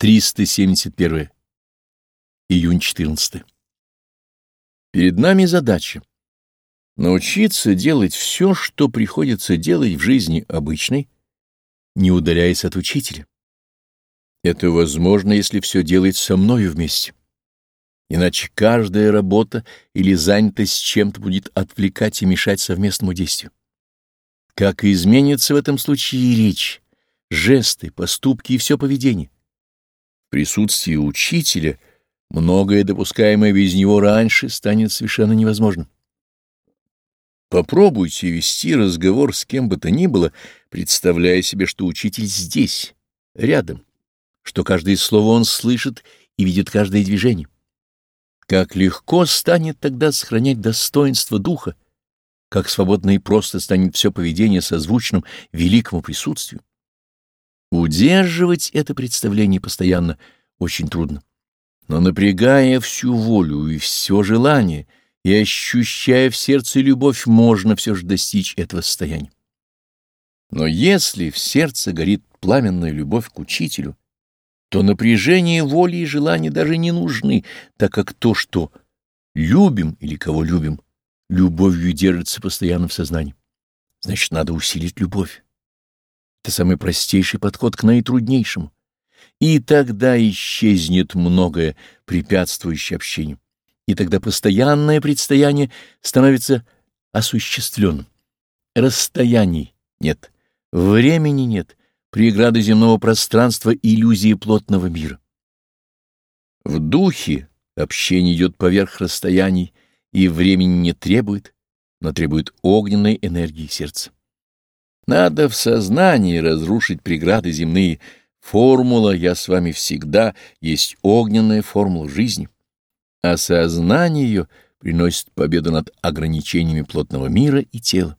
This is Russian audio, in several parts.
371. Июнь 14. Перед нами задача научиться делать все, что приходится делать в жизни обычной, не удаляясь от учителя. Это возможно, если все делать со мною вместе. Иначе каждая работа или занятость чем-то будет отвлекать и мешать совместному действию. Как изменится в этом случае и речь, жесты, поступки и все поведение. Присутствии учителя многое, допускаемое без него раньше, станет совершенно невозможным. Попробуйте вести разговор с кем бы то ни было, представляя себе, что учитель здесь, рядом, что каждое слово он слышит и видит каждое движение. Как легко станет тогда сохранять достоинство духа, как свободно и просто станет все поведение созвучным великому присутствию. Удерживать это представление постоянно очень трудно. Но напрягая всю волю и все желание, и ощущая в сердце любовь, можно все же достичь этого состояния. Но если в сердце горит пламенная любовь к учителю, то напряжение воли и желания даже не нужны, так как то, что любим или кого любим, любовью держится постоянно в сознании. Значит, надо усилить любовь. Это самый простейший подход к наитруднейшему. И тогда исчезнет многое, препятствующее общению. И тогда постоянное предстояние становится осуществленным. Расстояний нет, времени нет, преграды земного пространства иллюзии плотного мира. В духе общение идет поверх расстояний и времени не требует, но требует огненной энергии сердца. Надо в сознании разрушить преграды земные. Формула «я с вами всегда» есть огненная формула жизни. А сознание ее приносит победу над ограничениями плотного мира и тела.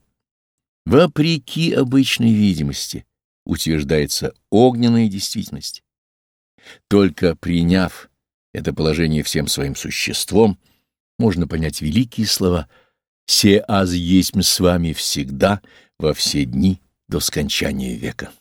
Вопреки обычной видимости утверждается огненная действительность. Только приняв это положение всем своим существом, можно понять великие слова «Се аз есть мы с вами всегда, во все дни до скончания века.